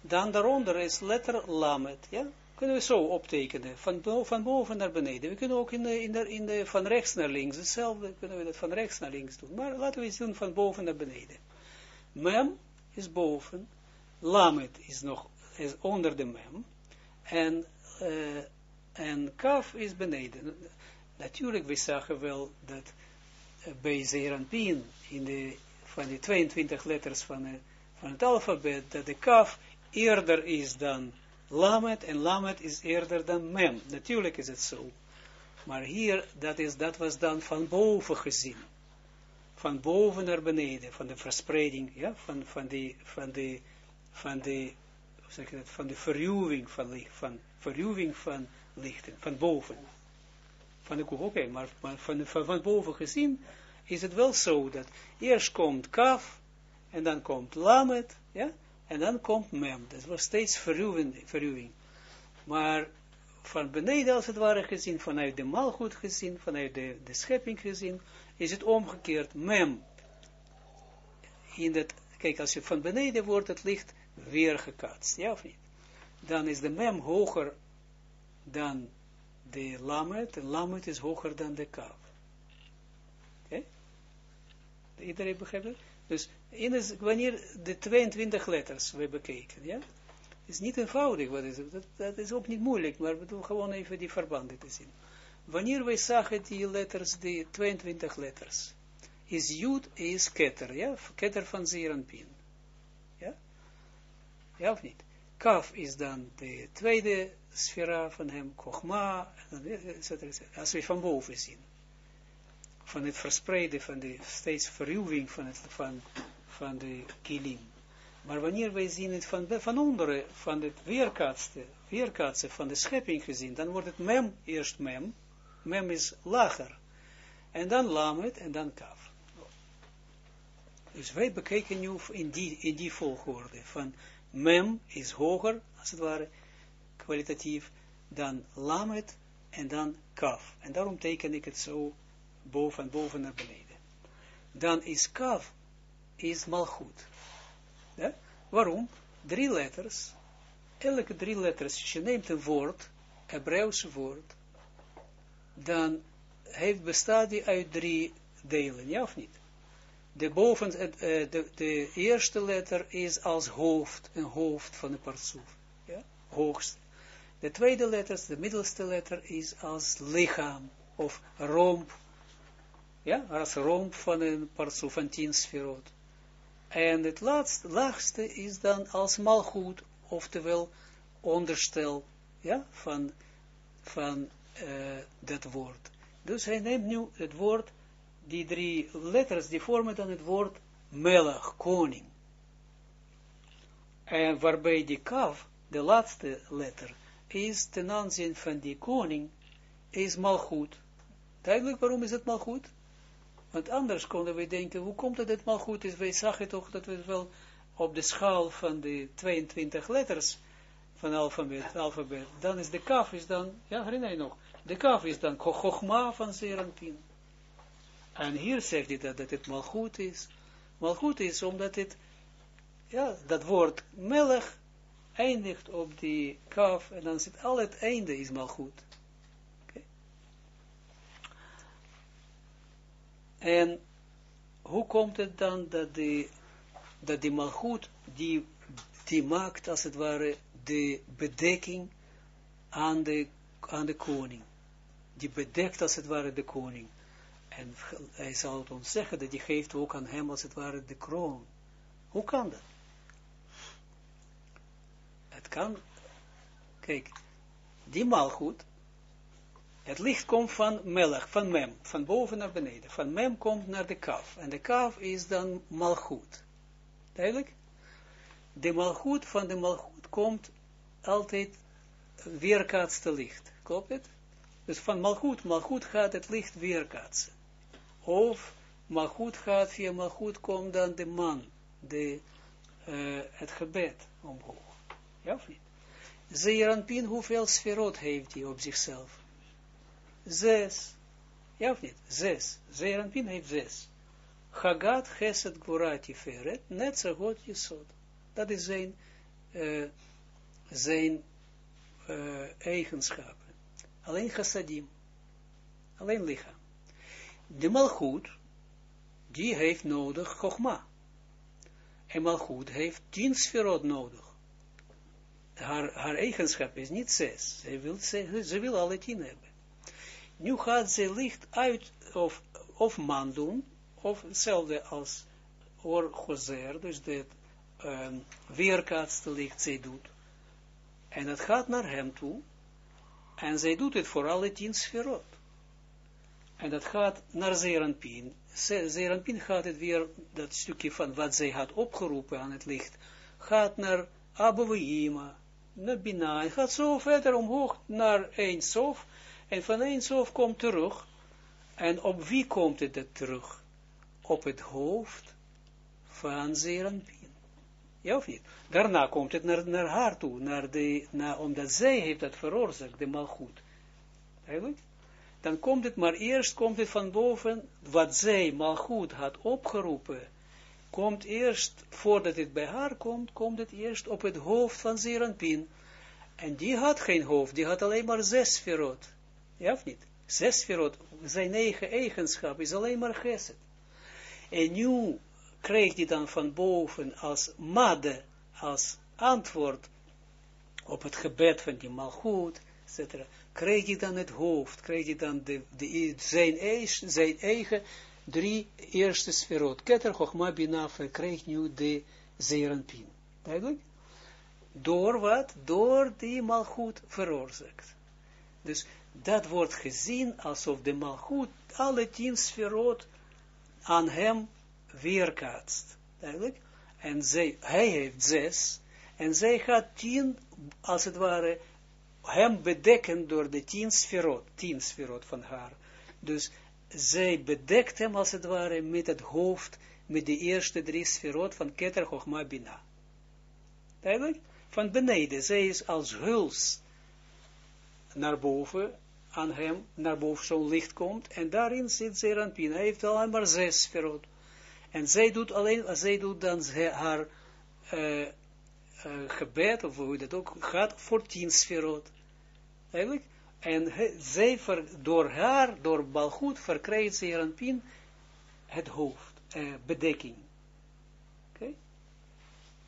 dan daaronder is letter lamet, ja, kunnen we zo optekenen, van, van boven naar beneden. We kunnen ook in de, in, de, in de, van rechts naar links, hetzelfde, kunnen we dat van rechts naar links doen. Maar laten we het doen van boven naar beneden. Mem is boven, lamet is nog is onder de mem, en, uh, en kaf is beneden. Natuurlijk, we zagen wel dat uh, bij Zeranpien, in de, van de 22 letters van, uh, van het alfabet, dat de kaf eerder is dan lamet, en lamet is eerder dan mem. Natuurlijk is het zo. Maar hier, dat, is, dat was dan van boven gezien. Van boven naar beneden, van de verspreiding, ja, van, van de, van de, van zeg van de verruwing van licht, van verruwing van lichten, van boven. Van de koek, oké, maar, maar van, van, van boven gezien is het wel zo dat eerst komt kaf, en dan komt lamet, ja, en dan komt mem. Dat was steeds verruwing. Maar van beneden als het ware gezien, vanuit de malgoed gezien, vanuit de, de schepping gezien, is het omgekeerd. Mem. In dat, kijk, als je van beneden wordt het licht weer gekatst, ja of niet? Dan is de mem hoger dan de lamet, en lamet is hoger dan de kaf. Oké? Iedereen begrijpt het? Dus in wanneer de 22 letters we bekeken, ja? is niet eenvoudig, wat is? Dat, dat, is ook niet moeilijk, maar we doen gewoon even die verbanden te zien. Wanneer wij zagen die letters, die 22 letters, is Jud is Keter, ja, Keter van Zeranpin. Ja? Ja of niet? Kaf is dan de tweede sfera van hem, Kochma, als we van boven zien. Van het verspreiden, van de steeds verruwing van, het, van, van de kilim. Maar wanneer wij zien het van, van onderen, van het weerkaatste, weerkaatsen van de schepping gezien, dan wordt het mem, eerst mem, mem is lager, en dan lamet, en dan kaf. Dus wij bekijken nu in die, in die volgorde, van mem is hoger, als het ware, kwalitatief, dan lamet, en dan kaf. En daarom teken ik het zo boven en boven naar beneden. Dan is kaf, is malgoed. Ja? Waarom? Drie letters. Elke drie letters, je neemt een woord, Hebreeuwse woord, dan heeft, bestaat die uit drie delen, ja of niet? De, boven, uh, de, de eerste letter is als hoofd, een hoofd van de partsoef, ja? hoogst. De tweede letter, de middelste letter, is als lichaam, of romp, ja, als romp van een partsoef, van tien sferot. En het laatste, laagste is dan als malgoed, oftewel onderstel, ja, van, van uh, dat woord. Dus hij neemt nu het woord, die drie letters, die vormen dan het woord melach, koning. En waarbij die kaf, de laatste letter, is ten aanzien van die koning, is malgoed. Duidelijk waarom is het malgoed? Want anders konden we denken, hoe komt het dat het goed is? Wij zagen toch dat we wel op de schaal van de 22 letters van alfabet, alfabet, dan is de kaf is dan, ja herinner je nog, de kaf is dan Chochma van Zeranpin. En hier zegt hij dat, dat het goed is. goed is omdat het, ja, dat woord melch eindigt op die kaf en dan zit al het einde is goed. En hoe komt het dan dat die, dat die malgoed, die, die maakt als het ware de bedekking aan de, aan de koning. Die bedekt als het ware de koning. En hij zal het ons zeggen dat die geeft ook aan hem als het ware de kroon. Hoe kan dat? Het kan, kijk, die malgoed, het licht komt van melch, van mem, van boven naar beneden. Van mem komt naar de kaf. En de kaf is dan malgoed. Duidelijk? De malgoed van de malgoed komt altijd weerkaatste licht. Klopt het? Dus van malgoed, malgoed gaat het licht weerkaatsen. Of malgoed gaat, via malgoed komt dan de man, de, uh, het gebed omhoog. Ja of niet? Zeeranpin, hoeveel sferot heeft hij op zichzelf? Zes. Ja of niet? Zes. Zeranpin heeft zes. Hagat Geset Gvorati Feret, net zo goed Jesod. Dat is zijn, uh, zijn uh, eigenschappen. Alleen chassadim. Alleen lichaam. De malchut, die heeft nodig chogma. En malchut heeft tien sferot nodig. Haar, haar eigenschap is niet zes. Ze wil, ze, ze wil alle tien hebben. Nu gaat ze licht uit, of, of man doen, of hetzelfde als or gozer, dus de um, weerkaatste licht zij doet. En het gaat naar hem toe, en zij doet het voor alle tien sferot. En dat gaat naar Zeranpin. Zeranpin gaat het weer, dat stukje van wat zij had opgeroepen aan het licht, gaat naar Abouima, naar Bina, en gaat zo verder omhoog naar Eindsof, en van Eindsof komt terug. En op wie komt het terug? Op het hoofd van Zeranpin. Ja of niet? Daarna komt het naar, naar haar toe, naar de, naar, omdat zij heeft dat veroorzaakt, de malgoed. Eigenlijk? Dan komt het, maar eerst komt het van boven, wat zij malgoed had opgeroepen, komt eerst, voordat het bij haar komt, komt het eerst op het hoofd van Zeranpin. En die had geen hoofd, die had alleen maar zes verrot. Ja of niet? Zes verrot, zijn eigen eigenschap is alleen maar geset. En nu kreeg hij dan van boven als madde, als antwoord op het gebed van die malgoed, etc. Kreeg hij dan het hoofd, kreeg hij dan de, de, zijn, eigen, zijn eigen drie eerste sferot. Keter, Chochma, Bina, kreeg nu de Zeranpin. Duidelijk? Door wat? Door die malgoed veroorzaakt. Dus dat wordt gezien alsof de malgoed alle tien sferot aan hem weerkaatst. En zij, hij heeft zes, en zij gaat tien, als het ware, hem bedekken door de tien sferot, tien sferot van haar. Dus zij bedekt hem, als het ware, met het hoofd, met de eerste drie sferot van Keter Chochma Bina. Duidelijk? Van beneden, zij is als huls naar boven, aan hem, naar boven zo'n licht komt, en daarin zit Zeranpin. Hij heeft alleen maar zes sferot. En zij doet alleen, zij doet dan haar uh, uh, gebed, of hoe dat ook gaat, voor tien sferot. Eigenlijk. En zij, ver, door haar, door Balgoed, verkrijgt ze een pin het hoofd, uh, bedekking.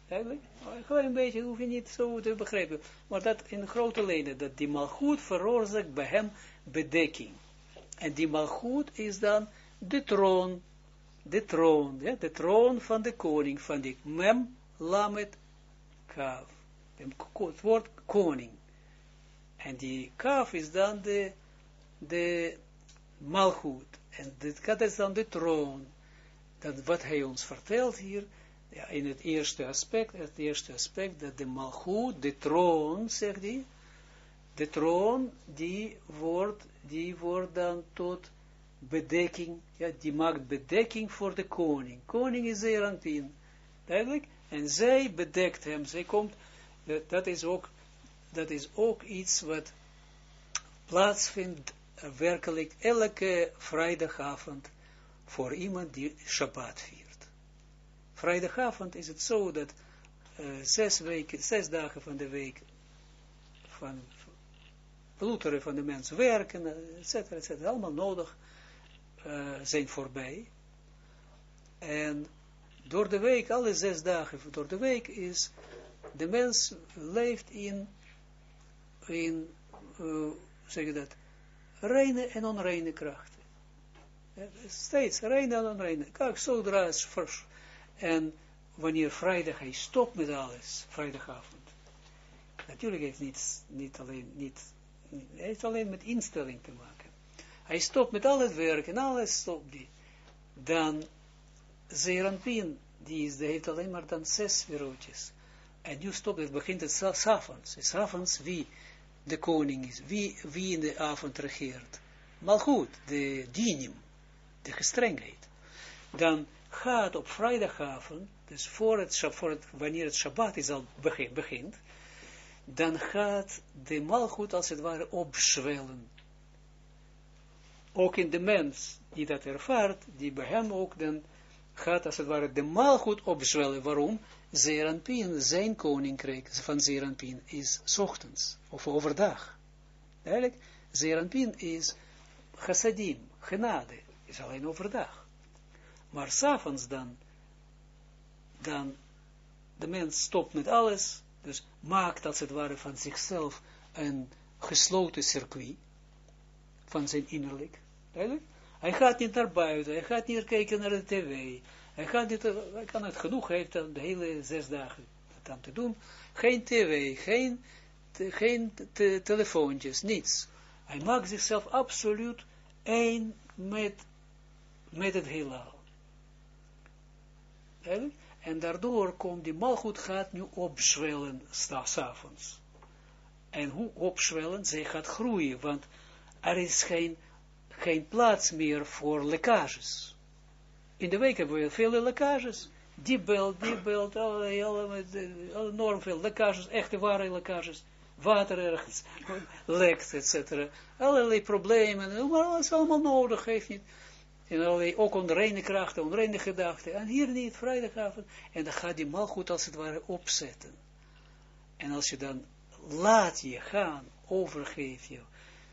Okay? Eigenlijk. Gewoon een beetje, hoef je niet zo te begrijpen. Maar dat in grote lijnen, dat die malgoed veroorzaakt bij hem bedekking. En die malgoed is dan de troon de troon, ja, de troon van de koning, van die mem, lamet, kaf. Het woord koning. En die kaf is dan de, de malgoed. En dit is dan de troon. Dat wat hij ons vertelt hier, ja, in het eerste aspect, het eerste aspect, dat de malgoed, de troon, zegt hij, de troon, die wordt, die wordt dan tot bedekking, ja, die maakt bedekking voor de koning. Koning is Zeranpin, duidelijk? En zij bedekt hem, zij komt, dat, dat, is ook, dat is ook iets wat plaatsvindt werkelijk elke vrijdagavond voor iemand die Shabbat viert. Vrijdagavond is het zo dat uh, zes weken, zes dagen van de week van ploeteren van de mensen werken, et cetera, et cetera, allemaal nodig uh, zijn voorbij. En door de week, alle zes dagen door de week is, de mens leeft in, in uh, zeg je dat, reine en onreine krachten. Steeds reine en onreine. Kijk, zodra het vers. En wanneer vrijdag hij stopt met alles, vrijdagavond. Natuurlijk heeft niet, niet alleen, niet, heeft alleen met instelling te maken hij stopt met al het werk en alles stopt die. Dan Zeranpin, die, is, die heeft alleen maar dan zes wereldjes. En nu stopt het, begint het s'avonds. S'avonds wie de koning is, wie, wie in de avond regeert. Maar goed, de dinim, de gestrengheid. Dan gaat op vrijdagavond, dus voor het, voor het, wanneer het Shabbat is al begint, dan gaat de malgoed als het ware opzwellen ook in de mens die dat ervaart, die bij hem ook dan gaat als het ware de maalgoed opzwellen. Waarom? Zeranpien, zijn koninkrijk van Zeranpien is ochtends of overdag. Eigenlijk, Zeranpien is chassadim, genade, is alleen overdag. Maar s'avonds dan, dan, de mens stopt met alles, dus maakt als het ware van zichzelf een gesloten circuit, van zijn innerlijk, hij gaat niet naar buiten, hij gaat niet kijken naar de tv. Hij, gaat niet, kan het genoeg, heeft de hele zes dagen aan te doen. Geen tv, geen, geen te, telefoontjes, niets. Hij maakt zichzelf absoluut één met, met het heelal. En daardoor komt die malgoed gaat nu opzwellen s'avonds. En hoe opzwellen? Zij gaat groeien, want er is geen geen plaats meer voor lekkages. In de week hebben we veel lekkages. die belt, die belt, enorm veel lekkages, echte ware lekkages, water ergens, lekt, etc. Allerlei problemen, maar dat is allemaal nodig, geeft niet. En allerlei, ook onreine krachten, onreine gedachten. En hier niet, vrijdagavond. En dan gaat die malgoed als het ware opzetten. En als je dan laat je gaan, overgeef je,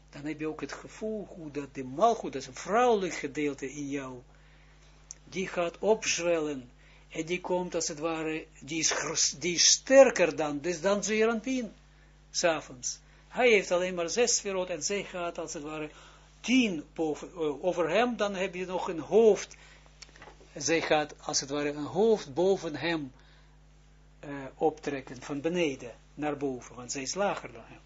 dan heb je ook het gevoel hoe dat de malgoed, dat is een vrouwelijk gedeelte in jou, die gaat opzwellen. En die komt als het ware, die is, die is sterker dan, dus dan Zeranpien, s'avonds. Hij heeft alleen maar zes verrood en zij gaat als het ware tien uh, over hem, dan heb je nog een hoofd. Zij gaat als het ware een hoofd boven hem uh, optrekken, van beneden naar boven, want zij is lager dan hem.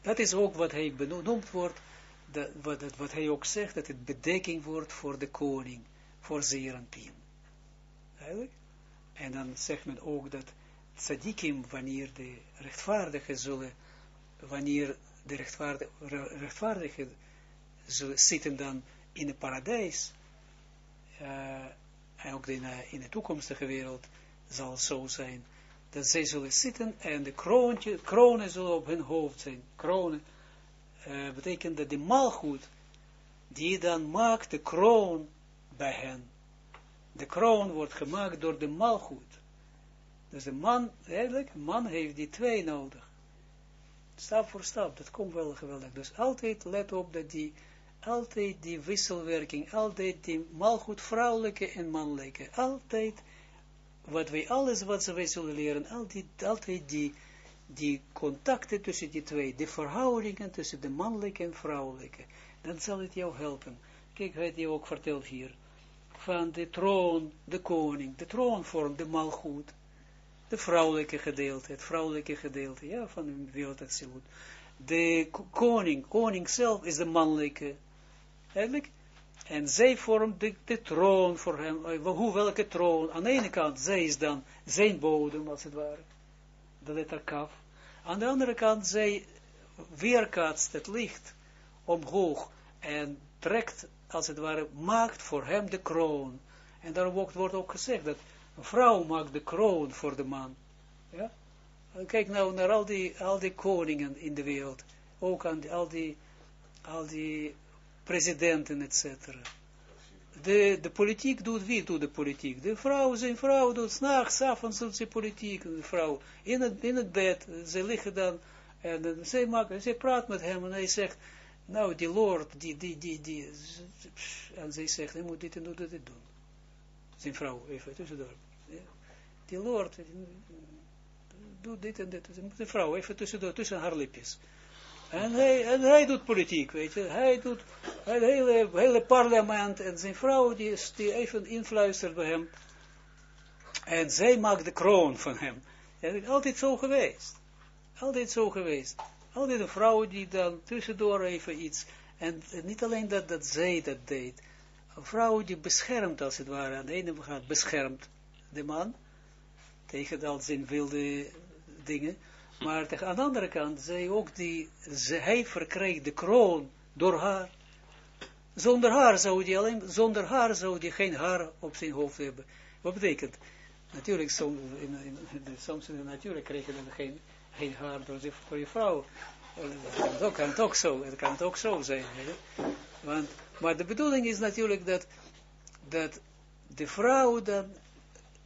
Dat is ook wat hij benoemd wordt, dat, wat, wat hij ook zegt, dat het bedekking wordt voor de koning, voor Zeranpien. Eigenlijk? En dan zegt men ook dat tzadikim, wanneer de rechtvaardigen zullen, wanneer de rechtvaardige, rechtvaardigen zitten dan in het paradijs, uh, en ook in, uh, in de toekomstige wereld zal zo zijn, dat zij zullen zitten en de kroontje, kronen zullen op hun hoofd zijn. Kronen uh, betekent dat de malgoed, die dan maakt de kroon bij hen. De kroon wordt gemaakt door de malgoed. Dus de man, eigenlijk, man heeft die twee nodig. Stap voor stap, dat komt wel geweldig. Dus altijd let op dat die, altijd die wisselwerking, altijd die malgoed vrouwelijke en mannelijke, altijd wat wij, alles wat wij zullen leren, altijd, altijd die, die contacten tussen die twee, de verhoudingen tussen de mannelijke en vrouwelijke, dan zal het jou helpen. Kijk, wat je ook vertelt hier, van de troon, de koning, de troon vormt de malgoed, de vrouwelijke gedeelte, het vrouwelijke gedeelte, ja, van de wereld De koning, koning zelf is de mannelijke, eigenlijk, en zij vormt de, troon voor hem. Eh, hoe, welke troon? Aan de ene kant, zij is dan zijn bodem, als het ware. De letter kaf. Aan de andere kant, zij weerkaatst het licht omhoog. En trekt, als het ware, maakt voor hem de kroon. En daarom wordt ook gezegd dat een vrouw maakt de kroon voor de man. Ja? Kijk nou naar al die, al die koningen in de wereld. Ook aan al die, al die presidenten, etc. De, de politiek doet, wie doet de politiek? De vrouw, zijn vrouw doet, s'nachts, avonds doet ze politiek, de vrouw, in het, in het bed, ze liggen dan, en uh, zij, maakt, zij praat met hem, en hij zegt, nou, die lord, die, die, die, die, en zij zegt, hij moet dit en dit, dit doen. Zijn vrouw, even tussendoor. Die lord, doet dit en dit, de vrouw, even tussendoor, tussen haar lipjes. En hij, en hij doet politiek, weet je. Hij doet het hele, hele parlement en zijn vrouw die, is, die even influistert bij hem. En zij maakt de kroon van hem. Ja, altijd zo geweest. Altijd zo geweest. Altijd een vrouw die dan tussendoor even iets. En niet alleen dat, dat zij dat deed. Een vrouw die beschermt als het ware. Aan de ene kant beschermt de man. Tegen al zijn wilde dingen. Maar aan de andere kant, zij ook die, ze, hij verkreeg de kroon door haar. Zonder haar zou die alleen, zonder haar zou die geen haar op zijn hoofd hebben. Wat betekent? Natuurlijk, soms in, in, soms in de natuur krijg je dan geen, haar door, door je vrouw. Dat kan het ook zo, kan ook zo zijn. Want, maar de bedoeling is natuurlijk dat, dat de vrouw dan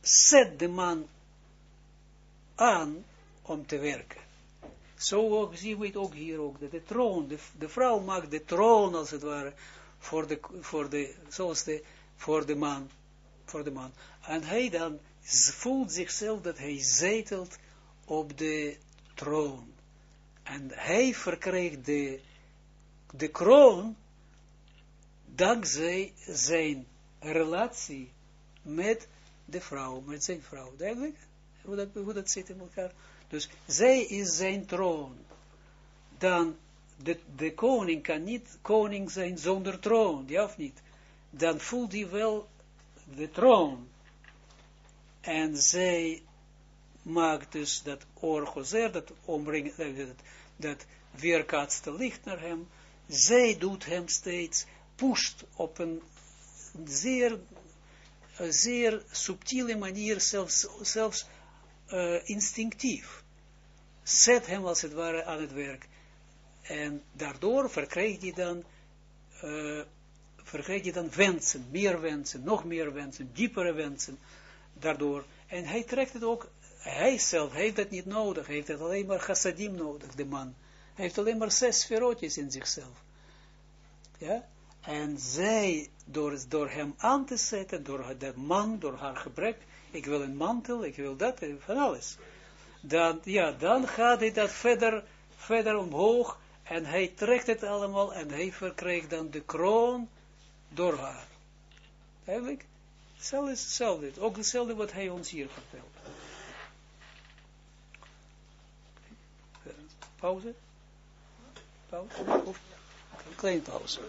zet de man aan om te werken. Zo ook, zien we ook hier ook, dat de troon, de, de vrouw maakt de troon als het ware, voor de, voor de, zoals de, voor de man, voor de man. En hij dan voelt zichzelf dat hij zetelt op de troon. En hij verkrijgt de, de kroon dankzij zijn relatie met de vrouw, met zijn vrouw. Duidelijk? Hoe dat, hoe dat zit in elkaar? Dus zij is zijn troon. Dan, de, de koning kan niet koning zijn zonder troon, ja of niet? Dan voelt hij wel de troon. En zij maakt dus dat orgozer, dat ombrengt, dat, dat weerkaatste licht naar hem. Zij doet hem steeds, pusht op een zeer zeer subtiele manier, zelfs, zelfs uh, instinctief. Zet hem als het ware aan het werk. En daardoor verkrijg je dan, uh, verkrijg je dan wensen, meer wensen, nog meer wensen, diepere wensen, daardoor. En hij trekt het ook, hij zelf heeft het niet nodig, hij heeft het alleen maar chassadim nodig, de man. Hij heeft alleen maar zes sferotjes in zichzelf. Ja? En zij, door, door hem aan te zetten, door de man, door haar gebrek, ik wil een mantel, ik wil dat, van alles. Dan, ja, dan gaat hij dat verder, verder omhoog, en hij trekt het allemaal, en hij verkrijgt dan de kroon door haar. Eigenlijk, hetzelfde is hetzelfde, ook hetzelfde wat hij ons hier vertelt. Pauze? Pauze? Of? Een kleine pauze.